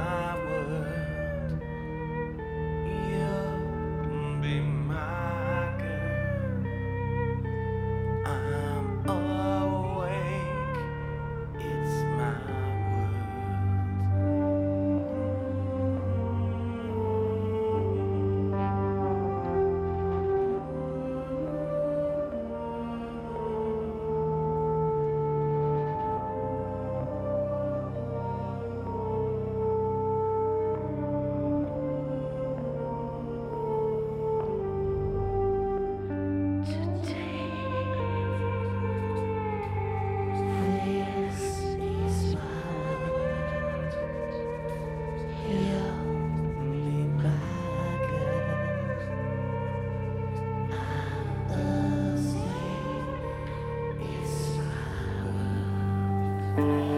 my Bye.